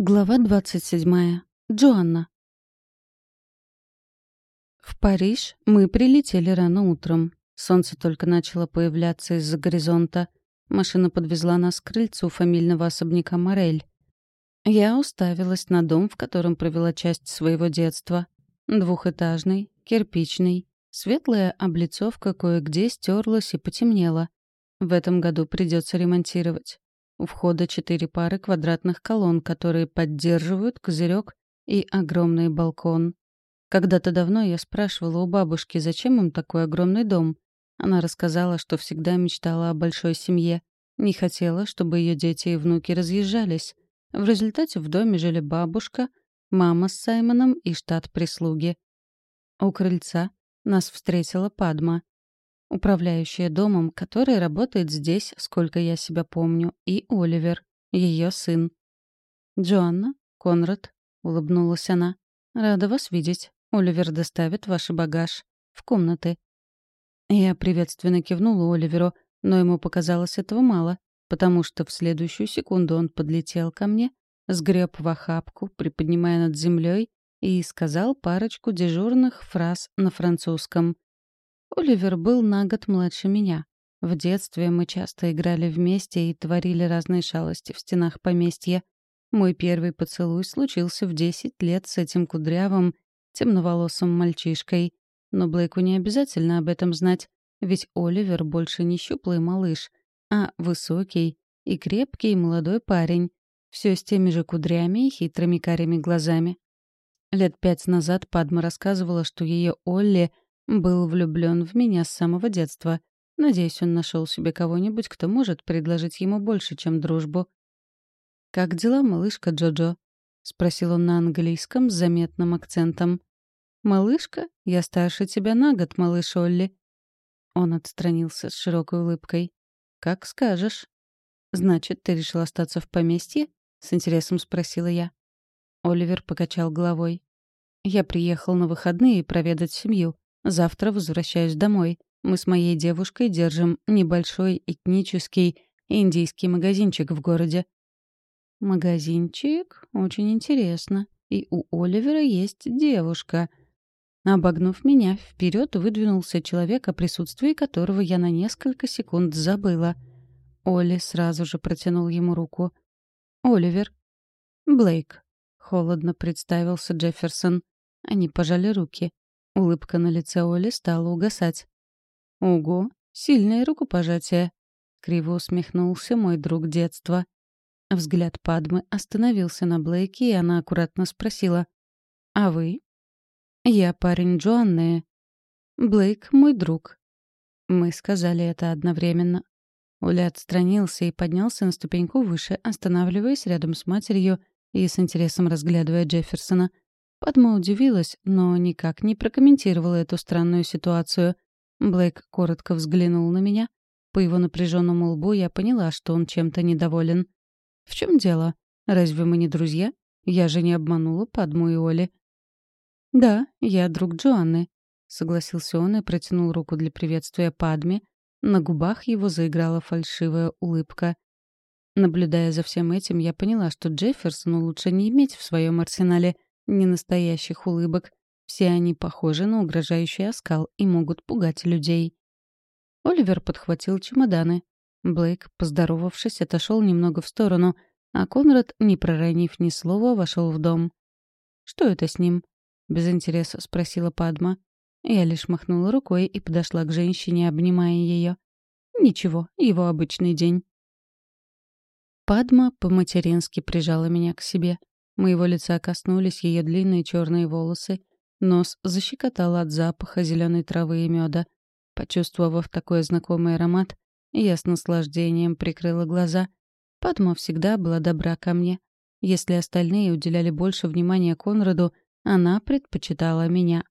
Глава 27. Джоанна. В Париж мы прилетели рано утром. Солнце только начало появляться из-за горизонта. Машина подвезла нас к крыльцу фамильного особняка Морель. Я уставилась на дом, в котором провела часть своего детства. Двухэтажный, кирпичный. Светлая облицовка кое-где стерлась и потемнела. В этом году придется ремонтировать. У входа четыре пары квадратных колонн, которые поддерживают козырек и огромный балкон. Когда-то давно я спрашивала у бабушки, зачем им такой огромный дом. Она рассказала, что всегда мечтала о большой семье. Не хотела, чтобы ее дети и внуки разъезжались. В результате в доме жили бабушка, мама с Саймоном и штат прислуги. У крыльца нас встретила Падма управляющая домом, который работает здесь, сколько я себя помню, и Оливер, ее сын. «Джоанна, Конрад», — улыбнулась она, — «рада вас видеть. Оливер доставит ваш багаж. В комнаты». Я приветственно кивнула Оливеру, но ему показалось этого мало, потому что в следующую секунду он подлетел ко мне, сгреб в охапку, приподнимая над землей, и сказал парочку дежурных фраз на французском — Оливер был на год младше меня. В детстве мы часто играли вместе и творили разные шалости в стенах поместья. Мой первый поцелуй случился в 10 лет с этим кудрявым, темноволосым мальчишкой. Но Блейку не обязательно об этом знать, ведь Оливер больше не щуплый малыш, а высокий и крепкий молодой парень, все с теми же кудрями и хитрыми карими глазами. Лет пять назад Падма рассказывала, что ее Олли — был влюблен в меня с самого детства. Надеюсь, он нашел себе кого-нибудь, кто может предложить ему больше, чем дружбу. «Как дела, малышка Джоджо?» — спросил он на английском с заметным акцентом. «Малышка? Я старше тебя на год, малыш Олли». Он отстранился с широкой улыбкой. «Как скажешь». «Значит, ты решил остаться в поместье?» — с интересом спросила я. Оливер покачал головой. «Я приехал на выходные проведать семью. Завтра возвращаюсь домой. Мы с моей девушкой держим небольшой этнический индийский магазинчик в городе. Магазинчик? Очень интересно. И у Оливера есть девушка. Обогнув меня, вперед выдвинулся человек, о присутствии которого я на несколько секунд забыла. Оли сразу же протянул ему руку. «Оливер». «Блейк», — холодно представился Джефферсон. Они пожали руки. Улыбка на лице Оли стала угасать. «Ого, сильное рукопожатие!» — криво усмехнулся мой друг детства. Взгляд Падмы остановился на Блейке, и она аккуратно спросила. «А вы?» «Я парень Джоанны». «Блейк — мой друг». Мы сказали это одновременно. Оля отстранился и поднялся на ступеньку выше, останавливаясь рядом с матерью и с интересом разглядывая Джефферсона — Падма удивилась, но никак не прокомментировала эту странную ситуацию. Блейк коротко взглянул на меня. По его напряженному лбу я поняла, что он чем-то недоволен. «В чем дело? Разве мы не друзья? Я же не обманула Падму и Оли». «Да, я друг Джоанны», — согласился он и протянул руку для приветствия Падме. На губах его заиграла фальшивая улыбка. Наблюдая за всем этим, я поняла, что Джефферсону лучше не иметь в своем арсенале — ненастоящих улыбок. Все они похожи на угрожающий оскал и могут пугать людей. Оливер подхватил чемоданы. Блейк, поздоровавшись, отошел немного в сторону, а Конрад, не проронив ни слова, вошел в дом. «Что это с ним?» — без интереса спросила Падма. Я лишь махнула рукой и подошла к женщине, обнимая ее. «Ничего, его обычный день». Падма по-матерински прижала меня к себе. Моего лица коснулись ее длинные черные волосы, нос защекотал от запаха зеленой травы и меда. Почувствовав такой знакомый аромат, я с наслаждением прикрыла глаза. Падма всегда была добра ко мне. Если остальные уделяли больше внимания Конраду, она предпочитала меня.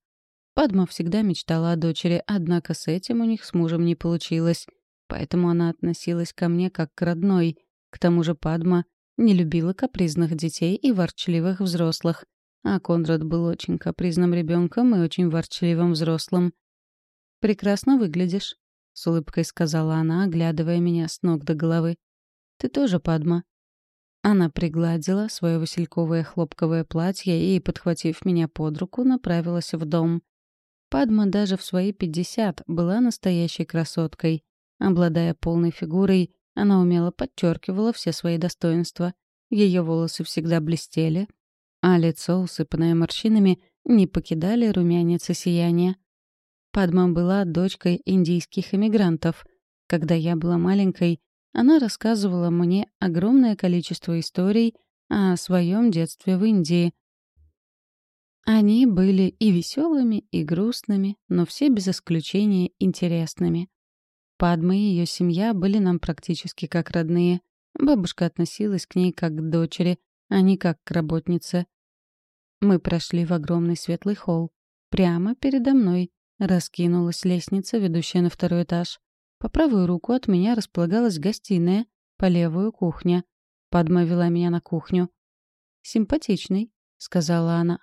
Падма всегда мечтала о дочери, однако с этим у них с мужем не получилось. Поэтому она относилась ко мне как к родной. К тому же Падма не любила капризных детей и ворчливых взрослых. А Конрад был очень капризным ребенком и очень ворчливым взрослым. «Прекрасно выглядишь», — с улыбкой сказала она, оглядывая меня с ног до головы. «Ты тоже, Падма». Она пригладила свое васильковое хлопковое платье и, подхватив меня под руку, направилась в дом. Падма даже в свои пятьдесят была настоящей красоткой. Обладая полной фигурой, она умело подчеркивала все свои достоинства. Ее волосы всегда блестели, а лицо, усыпанное морщинами, не покидали румянец и сияние. Падма была дочкой индийских эмигрантов. Когда я была маленькой, она рассказывала мне огромное количество историй о своем детстве в Индии. Они были и веселыми, и грустными, но все без исключения интересными. Падма и ее семья были нам практически как родные. Бабушка относилась к ней как к дочери, а не как к работнице. Мы прошли в огромный светлый холл. Прямо передо мной раскинулась лестница, ведущая на второй этаж. По правую руку от меня располагалась гостиная, по левую — кухня. Падма вела меня на кухню. «Симпатичный», — сказала она.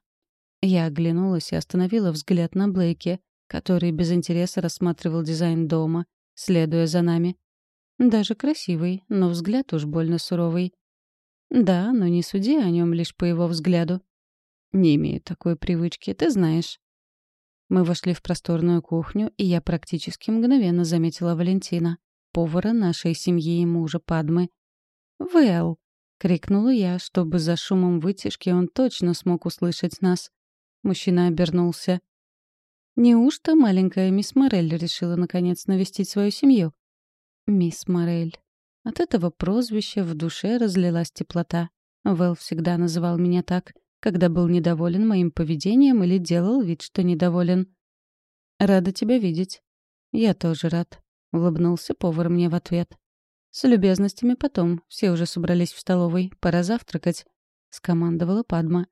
Я оглянулась и остановила взгляд на Блейке, который без интереса рассматривал дизайн дома, следуя за нами. Даже красивый, но взгляд уж больно суровый. Да, но не суди о нем лишь по его взгляду. Не имею такой привычки, ты знаешь. Мы вошли в просторную кухню, и я практически мгновенно заметила Валентина, повара нашей семьи и мужа Падмы. «Вэл!» — крикнула я, чтобы за шумом вытяжки он точно смог услышать нас. Мужчина обернулся. «Неужто маленькая мисс Морель решила наконец навестить свою семью?» «Мисс Морель». От этого прозвища в душе разлилась теплота. Вэл всегда называл меня так — когда был недоволен моим поведением или делал вид, что недоволен. «Рада тебя видеть». «Я тоже рад», — улыбнулся повар мне в ответ. «С любезностями потом. Все уже собрались в столовой. Пора завтракать», — скомандовала Падма.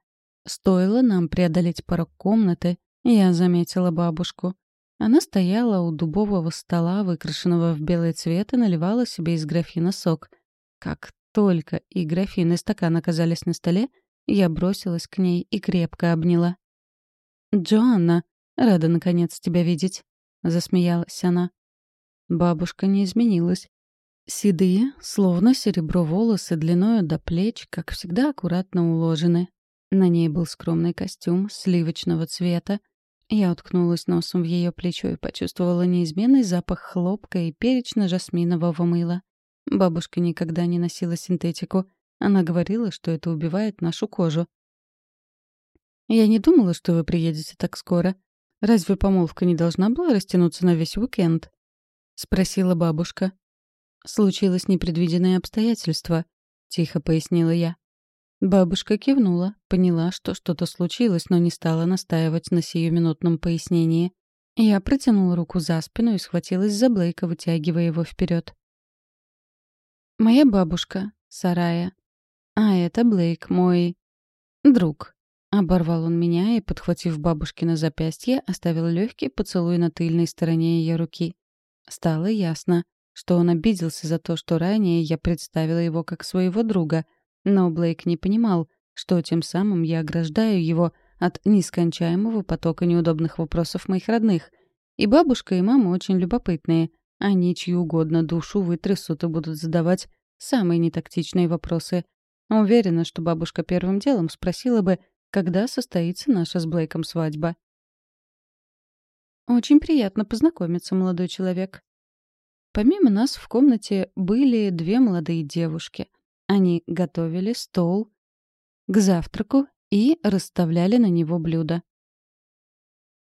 Стоило нам преодолеть порог комнаты, я заметила бабушку. Она стояла у дубового стола, выкрашенного в белый цвет, и наливала себе из графина сок. Как только и графин, и стакан оказались на столе, я бросилась к ней и крепко обняла. «Джоанна, рада наконец тебя видеть», — засмеялась она. Бабушка не изменилась. Седые, словно серебро волосы длиною до плеч, как всегда аккуратно уложены. На ней был скромный костюм сливочного цвета. Я уткнулась носом в ее плечо и почувствовала неизменный запах хлопка и перечно-жасминового мыла. Бабушка никогда не носила синтетику — она говорила, что это убивает нашу кожу. «Я не думала, что вы приедете так скоро. Разве помолвка не должна была растянуться на весь уикенд?» — спросила бабушка. «Случилось непредвиденное обстоятельство», — тихо пояснила я. Бабушка кивнула, поняла, что что-то случилось, но не стала настаивать на сиюминутном пояснении. Я протянула руку за спину и схватилась за Блейка, вытягивая его вперед. «Моя бабушка, Сарая, «А это Блейк, мой... друг». Оборвал он меня и, подхватив бабушкино запястье, оставил легкий поцелуй на тыльной стороне ее руки. Стало ясно, что он обиделся за то, что ранее я представила его как своего друга, но Блейк не понимал, что тем самым я ограждаю его от нескончаемого потока неудобных вопросов моих родных. И бабушка, и мама очень любопытные. Они чью угодно душу вытрясут и будут задавать самые нетактичные вопросы. Уверена, что бабушка первым делом спросила бы, когда состоится наша с Блейком свадьба. «Очень приятно познакомиться, молодой человек». Помимо нас в комнате были две молодые девушки. Они готовили стол к завтраку и расставляли на него блюда.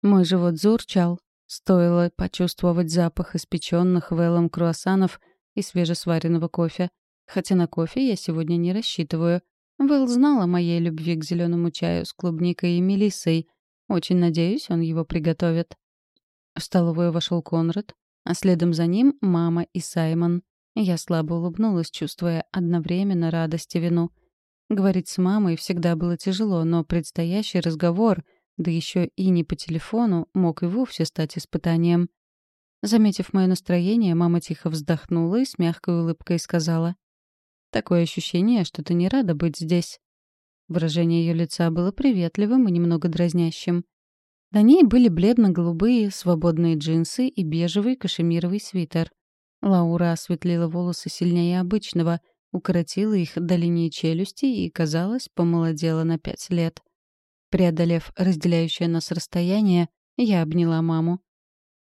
Мой живот заурчал. Стоило почувствовать запах испеченных велом круассанов и свежесваренного кофе. Хотя на кофе я сегодня не рассчитываю. Вэл знал о моей любви к зеленому чаю с клубникой и мелиссой. Очень надеюсь, он его приготовит. В столовую вошел Конрад, а следом за ним мама и Саймон. Я слабо улыбнулась, чувствуя одновременно радость и вину. Говорить с мамой всегда было тяжело, но предстоящий разговор, да еще и не по телефону, мог и вовсе стать испытанием. Заметив мое настроение, мама тихо вздохнула и с мягкой улыбкой сказала — Такое ощущение, что ты не рада быть здесь». Выражение ее лица было приветливым и немного дразнящим. На ней были бледно-голубые свободные джинсы и бежевый кашемировый свитер. Лаура осветлила волосы сильнее обычного, укоротила их до линии челюсти и, казалось, помолодела на пять лет. Преодолев разделяющее нас расстояние, я обняла маму.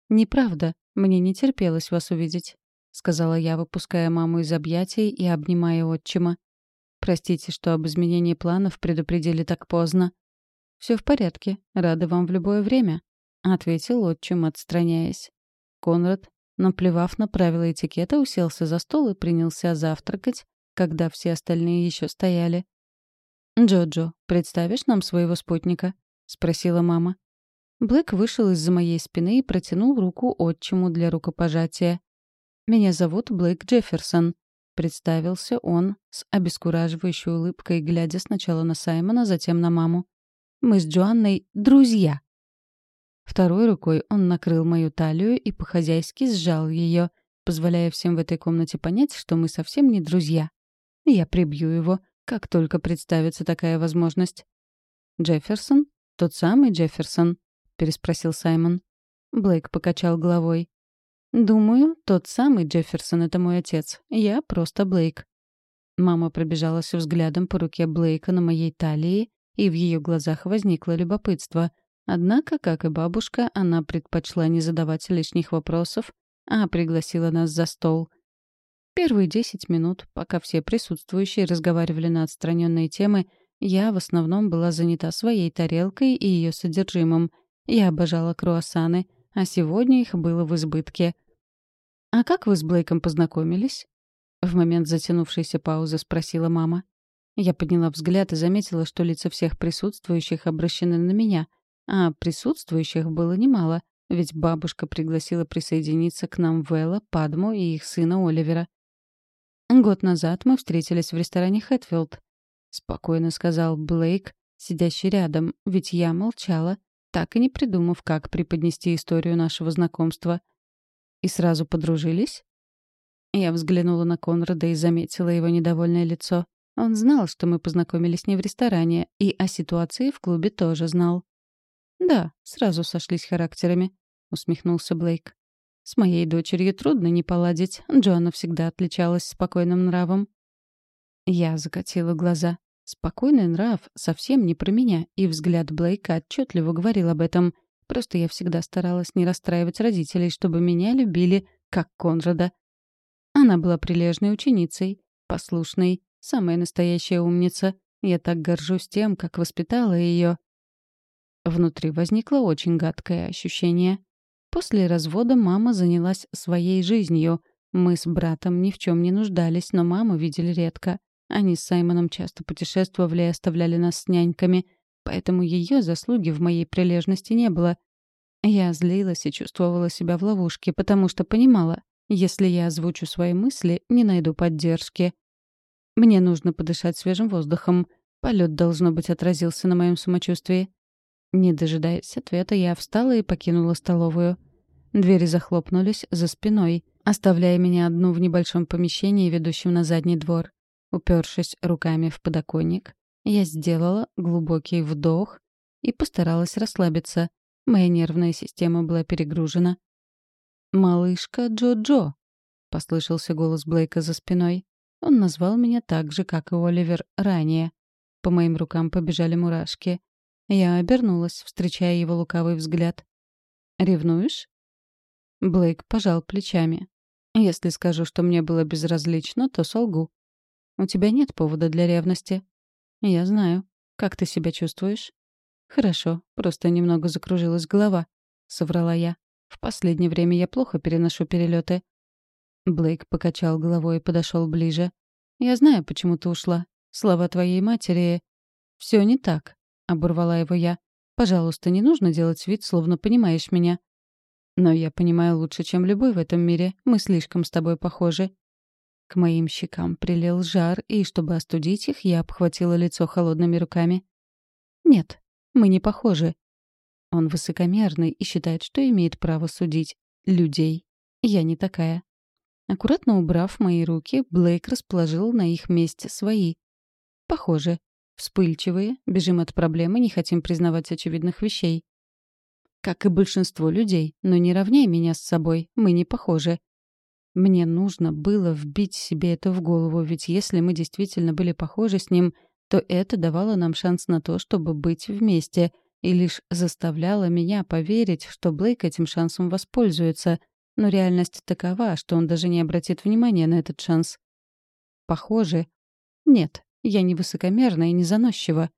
«Неправда, мне не терпелось вас увидеть», — сказала я, выпуская маму из объятий и обнимая отчима. «Простите, что об изменении планов предупредили так поздно». «Все в порядке, рады вам в любое время», — ответил отчим, отстраняясь. Конрад, наплевав на правила этикета, уселся за стол и принялся завтракать, когда все остальные еще стояли. «Джоджо, представишь нам своего спутника?» — спросила мама. Блэк вышел из-за моей спины и протянул руку отчиму для рукопожатия. «Меня зовут Блэк Джефферсон», — представился он с обескураживающей улыбкой, глядя сначала на Саймона, затем на маму. «Мы с Джоанной — друзья». Второй рукой он накрыл мою талию и по-хозяйски сжал ее, позволяя всем в этой комнате понять, что мы совсем не друзья. Я прибью его, как только представится такая возможность. «Джефферсон? Тот самый Джефферсон?» — переспросил Саймон. Блейк покачал головой. «Думаю, тот самый Джефферсон — это мой отец. Я просто Блейк». Мама пробежалась взглядом по руке Блейка на моей талии, и в ее глазах возникло любопытство. Однако, как и бабушка, она предпочла не задавать лишних вопросов, а пригласила нас за стол — Первые десять минут, пока все присутствующие разговаривали на отстраненные темы, я в основном была занята своей тарелкой и ее содержимым. Я обожала круассаны, а сегодня их было в избытке. «А как вы с Блейком познакомились?» В момент затянувшейся паузы спросила мама. Я подняла взгляд и заметила, что лица всех присутствующих обращены на меня, а присутствующих было немало, ведь бабушка пригласила присоединиться к нам Вэлла, Падму и их сына Оливера. «Год назад мы встретились в ресторане «Хэтфилд», — спокойно сказал Блейк, сидящий рядом, ведь я молчала, так и не придумав, как преподнести историю нашего знакомства. «И сразу подружились?» Я взглянула на Конрада и заметила его недовольное лицо. Он знал, что мы познакомились не в ресторане, и о ситуации в клубе тоже знал. «Да, сразу сошлись характерами», — усмехнулся Блейк. С моей дочерью трудно не поладить. Джоанна всегда отличалась спокойным нравом. Я закатила глаза. Спокойный нрав совсем не про меня, и взгляд Блейка отчетливо говорил об этом. Просто я всегда старалась не расстраивать родителей, чтобы меня любили, как Конрада. Она была прилежной ученицей, послушной, самая настоящая умница. Я так горжусь тем, как воспитала ее. Внутри возникло очень гадкое ощущение. После развода мама занялась своей жизнью. Мы с братом ни в чем не нуждались, но маму видели редко. Они с Саймоном часто путешествовали и оставляли нас с няньками, поэтому ее заслуги в моей прилежности не было. Я злилась и чувствовала себя в ловушке, потому что понимала, если я озвучу свои мысли, не найду поддержки. Мне нужно подышать свежим воздухом. Полет, должно быть, отразился на моем самочувствии. Не дожидаясь ответа, я встала и покинула столовую. Двери захлопнулись за спиной, оставляя меня одну в небольшом помещении, ведущем на задний двор. Упершись руками в подоконник, я сделала глубокий вдох и постаралась расслабиться. Моя нервная система была перегружена. «Малышка Джо-Джо», — послышался голос Блейка за спиной. Он назвал меня так же, как и Оливер ранее. По моим рукам побежали мурашки. Я обернулась, встречая его лукавый взгляд. «Ревнуешь?» Блейк пожал плечами. «Если скажу, что мне было безразлично, то солгу. У тебя нет повода для ревности». «Я знаю. Как ты себя чувствуешь?» «Хорошо, просто немного закружилась голова», — соврала я. «В последнее время я плохо переношу перелеты. Блейк покачал головой и подошел ближе. «Я знаю, почему ты ушла. Слова твоей матери...» «Все не так. Оборвала его я. «Пожалуйста, не нужно делать вид, словно понимаешь меня». «Но я понимаю лучше, чем любой в этом мире. Мы слишком с тобой похожи». К моим щекам прилил жар, и, чтобы остудить их, я обхватила лицо холодными руками. «Нет, мы не похожи». Он высокомерный и считает, что имеет право судить людей. Я не такая. Аккуратно убрав мои руки, Блейк расположил на их месте свои. Похоже. Вспыльчивые, бежим от проблемы, не хотим признавать очевидных вещей. Как и большинство людей, но не равняй меня с собой, мы не похожи. Мне нужно было вбить себе это в голову, ведь если мы действительно были похожи с ним, то это давало нам шанс на то, чтобы быть вместе, и лишь заставляло меня поверить, что Блейк этим шансом воспользуется, но реальность такова, что он даже не обратит внимания на этот шанс. Похоже. Нет, я не высокомерна и не заносчива.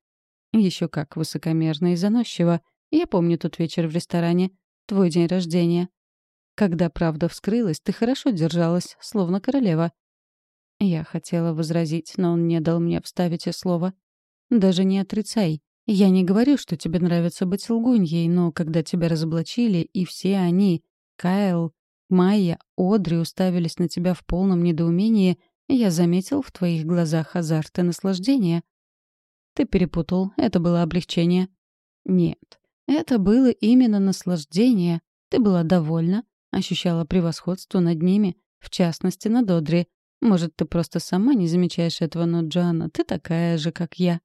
Еще как высокомерна и заносчива. Я помню тот вечер в ресторане. Твой день рождения. Когда правда вскрылась, ты хорошо держалась, словно королева. Я хотела возразить, но он не дал мне вставить и слово. Даже не отрицай. Я не говорю, что тебе нравится быть лгуньей, но когда тебя разоблачили, и все они, Кайл, Майя, Одри уставились на тебя в полном недоумении, я заметил в твоих глазах азарт и наслаждение. Ты перепутал, это было облегчение. Нет, это было именно наслаждение. Ты была довольна, ощущала превосходство над ними, в частности, над Одри. Может, ты просто сама не замечаешь этого, но, Джоанна, ты такая же, как я.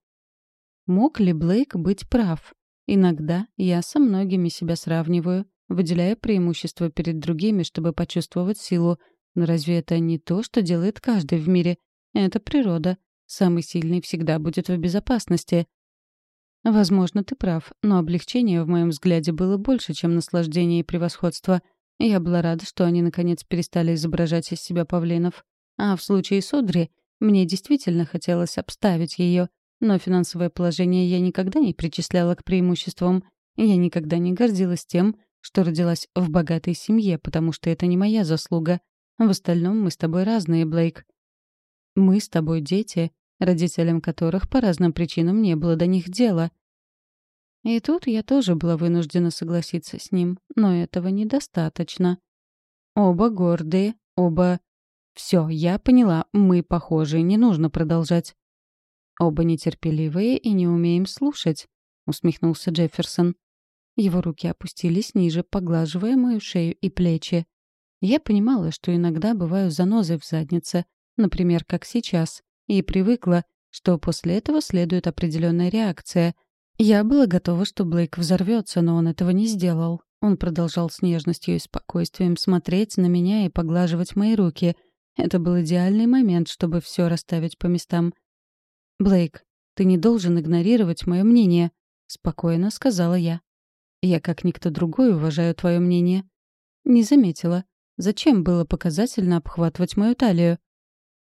Мог ли Блейк быть прав? Иногда я со многими себя сравниваю, выделяя преимущества перед другими, чтобы почувствовать силу. Но разве это не то, что делает каждый в мире? Это природа. Самый сильный всегда будет в безопасности. Возможно, ты прав, но облегчение в моем взгляде было больше, чем наслаждение и превосходство. Я была рада, что они наконец перестали изображать из себя павлинов. А в случае с Одри мне действительно хотелось обставить ее, но финансовое положение я никогда не причисляла к преимуществам. Я никогда не гордилась тем, что родилась в богатой семье, потому что это не моя заслуга. В остальном мы с тобой разные, Блейк. Мы с тобой дети, родителям которых по разным причинам не было до них дела. И тут я тоже была вынуждена согласиться с ним, но этого недостаточно. Оба гордые, оба... Все, я поняла, мы похожи, не нужно продолжать. Оба нетерпеливые и не умеем слушать, усмехнулся Джефферсон. Его руки опустились ниже, поглаживая мою шею и плечи. Я понимала, что иногда бываю занозой в заднице, например, как сейчас, и привыкла, что после этого следует определенная реакция. Я была готова, что Блейк взорвется, но он этого не сделал. Он продолжал с нежностью и спокойствием смотреть на меня и поглаживать мои руки. Это был идеальный момент, чтобы все расставить по местам. «Блейк, ты не должен игнорировать мое мнение», — спокойно сказала я. «Я, как никто другой, уважаю твое мнение». Не заметила. Зачем было показательно обхватывать мою талию?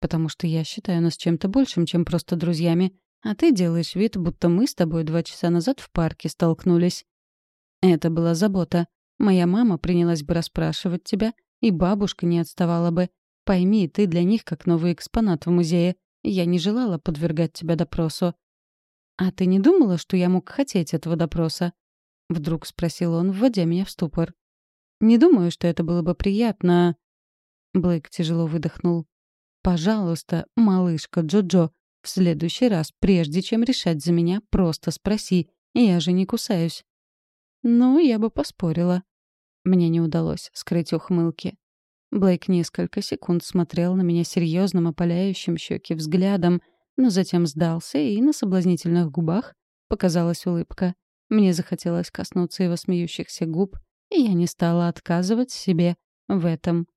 потому что я считаю нас чем-то большим, чем просто друзьями, а ты делаешь вид, будто мы с тобой два часа назад в парке столкнулись. Это была забота. Моя мама принялась бы расспрашивать тебя, и бабушка не отставала бы. Пойми, ты для них как новый экспонат в музее. Я не желала подвергать тебя допросу. «А ты не думала, что я мог хотеть этого допроса?» Вдруг спросил он, вводя меня в ступор. «Не думаю, что это было бы приятно...» Блейк тяжело выдохнул. Пожалуйста, малышка Джо-Джо, в следующий раз, прежде чем решать за меня, просто спроси. Я же не кусаюсь. Ну, я бы поспорила. Мне не удалось скрыть ухмылки. Блейк несколько секунд смотрел на меня серьезным, опаляющим щеки взглядом, но затем сдался, и на соблазнительных губах показалась улыбка. Мне захотелось коснуться его смеющихся губ, и я не стала отказывать себе в этом.